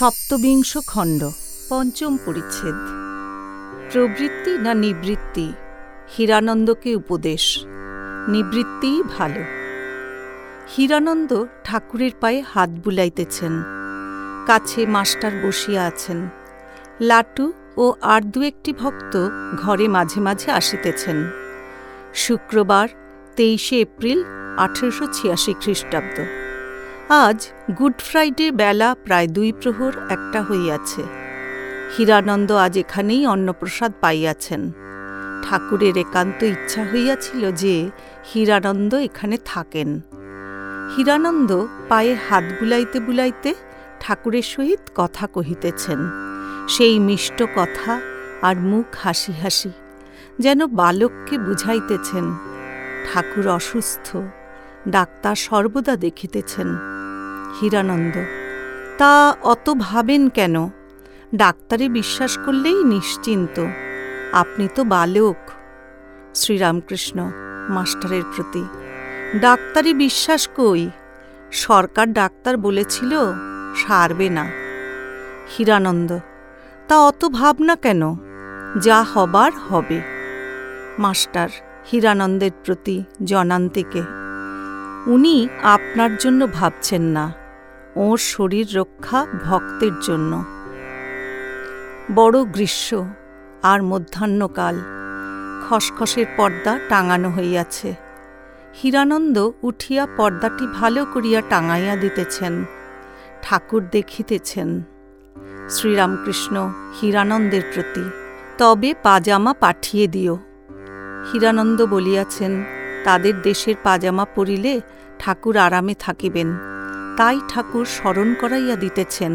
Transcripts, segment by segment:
সপ্তবিংশ খণ্ড। পঞ্চম পরিচ্ছেদ। প্রবৃত্তি না নিবৃত্তি? হীরানন্দকে উপদেশ। নিবৃত্তিই ভালো। হীরানন্দ ঠাকুরের পায়ে হাত বুলাইতেছেন। কাছে মাস্টার বসিয়া আছেন। লাটু ও আর দু একটি ভক্ত ঘরে মাঝে মাঝে আসিতেছেন। শুক্রবার তেইশে এপ্রিল আঠেরোশো ছিয়াশি খ্রিস্টাব্দ। আজ গুড ফ্রাইডে বেলা প্রায় দুই প্রহর একটা হইয়াছে। হীরানন্দ আজ এখানেই অন্নপ্রসাদ পাইয়াছেন। ঠাকুরের একান্ত ইচ্ছা হইয়াছিল যে হীরানন্দ এখানে থাকেন। হীরানন্দ পায়ে হাত বুলাইতে বুলাইতে ঠাকুরের সহিত কথা কহিতেছেন। সেই মিষ্ট কথা আর মুখ হাসি হাসি যেন বালককে বুঝাইতেছেন। ঠাকুর অসুস্থ ডাক্তার সর্বদা দেখিতেছেন। হীরানন্দ, তা অত ভাবেন কেন? ডাক্তারে বিশ্বাস করলেই নিশ্চিন্ত। আপনি তো বালক। শ্রীরামকৃষ্ণ, মাস্টারের প্রতি, ডাক্তারে বিশ্বাস কই? সরকার ডাক্তার বলেছিল, সারবে না। হীরানন্দ, তা অত ভাবনা কেন? যা হবার হবে। মাস্টার, হীরানন্দের প্রতি জনান্তিকে উনি আপনার জন্য ভাবছেন না। ওর শরীর রক্ষা ভক্তের জন্য। বড় গ্রীষ্ম আর মধ্যাহ্নকাল। খসখসের পর্দা টাঙানো হইয়াছে। হীরানন্দ উঠিয়া পর্দাটি ভালো করিয়া টাঙাইয়া দিতেছেন। ঠাকুর দেখিতেছেন। শ্রীরামকৃষ্ণ হীরানন্দের প্রতি। তবে পাজামা পাঠিয়ে দিও। হীরানন্দ বলিয়াছেন তাদের দেশের পাজামা পরিলে ঠাকুর আরামে থাকিবেন। তাই ঠাকুর স্মরণ করাইয়া দিতেছেন,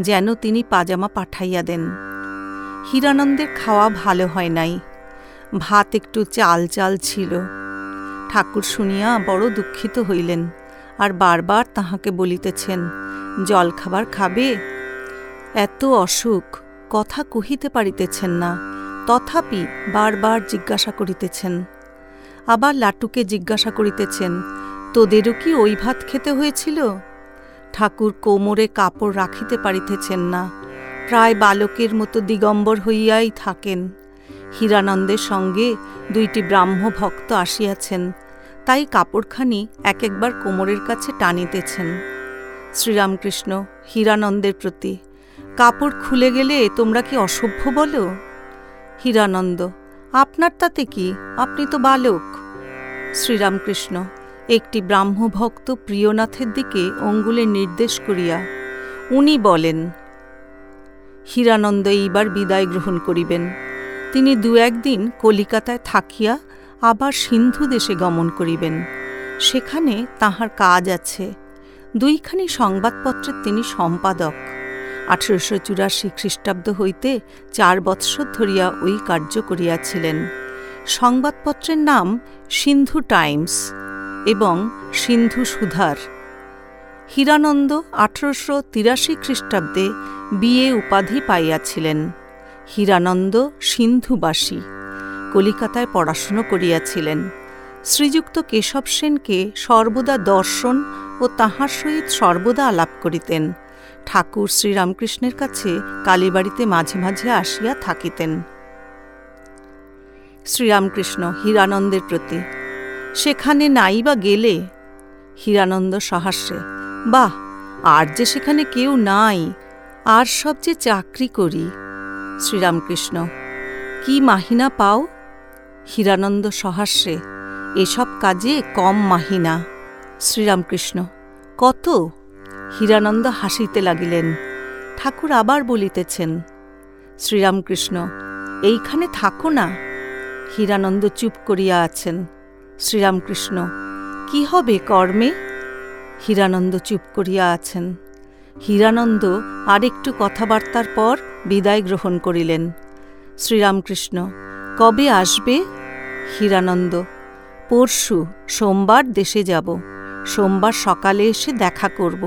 যেন তিনি পাজামা পাঠাইয়া দেন। হীরানন্দের খাওয়া ভালো হয় নাই, ভাত একটু চাল চাল ছিল। ঠাকুর শুনিয়া বড় দুঃখিত হইলেন, আর বারবার তাহাকে বলিতেছেন, জল খাবার খাবে? এত অসুখ, কথা কহিতে পারিতেছেন না, তথাপি বারবার জিজ্ঞাসা করিতেছেন। আবার লাটুকে জিজ্ঞাসা করিতেছেন, তোদেরও কি ওই ভাত খেতে হয়েছিল? ঠাকুর কোমরে কাপড় রাখিতে পারিতেছেন না, প্রায় বালকের মতো দিগম্বর হইয়াই থাকেন। হীরানন্দের সঙ্গে দুইটি ব্রাহ্ম ভক্ত আসিয়াছেন, তাই কাপড়খানি এক একবার কোমরের কাছে টানিতেছেন। শ্রীরামকৃষ্ণ, হীরানন্দের প্রতি, কাপড় খুলে গেলে তোমরা কি অসভ্য বলো? হীরানন্দ আপনার তাতে কি? আপনি তো বালক। শ্রীরামকৃষ্ণ, একটি ব্রাহ্মভক্ত প্রিয়নাথের দিকে অঙ্গুলে নির্দেশ করিয়া, উনি বলেন, হীরানন্দ এইবার বিদায় গ্রহণ করিবেন। তিনি দু একদিন কলিকাতায় থাকিয়া আবার সিন্ধু দেশে গমন করিবেন। সেখানে তাহার কাজ আছে। দুইখানি সংবাদপত্রের তিনি সম্পাদক। আঠেরোশো চুরাশি খ্রিস্টাব্দ হইতে চার বৎসর ধরিয়া ওই কার্য করিয়াছিলেন। সংবাদপত্রের নাম সিন্ধু টাইমস এবং সিন্ধু সুধার। হীরানন্দ আঠারোশো তিরাশি খ্রিস্টাব্দে বিয়ে উপাধি পাইয়াছিলেন। হীরানন্দ সিন্ধুবাসী, কলিকাতায় পড়াশুনো করিয়াছিলেন। শ্রীযুক্ত কেশব সেনকে সর্বদা দর্শন ও তাহার সহিত সর্বদা আলাপ করিতেন। ঠাকুর শ্রীরামকৃষ্ণের কাছে কালীবাড়িতে মাঝে মাঝে আসিয়া থাকিতেন। শ্রীরামকৃষ্ণ হীরানন্দের প্রতি, সেখানে নাই বা গেলে? হীরানন্দ সহাস্যে বাহ, আর যে সেখানে কেউ নাই, আর সব যে চাকরি করি? শ্রীরামকৃষ্ণ, কি মাহিনা পাও? হীরানন্দ সহাস্যে এসব কাজে কম মাহিনা। শ্রীরামকৃষ্ণ, কত হীরানন্দ হাসিতে লাগিলেন। ঠাকুর আবার বলিতেছেন, শ্রীরামকৃষ্ণ, এইখানে থাকো না। হীরানন্দ চুপ করিয়া আছেন, শ্রীরামকৃষ্ণ, কি হবে কর্মে? হীরানন্দ চুপ করিয়া আছেন, হীরানন্দ আরেকটু কথাবার্তার পর বিদায় গ্রহণ করিলেন। শ্রীরামকৃষ্ণ, কবে আসবে? হীরানন্দ, পরশু সোমবার দেশে যাব। সোমবার সকালে এসে দেখা করব।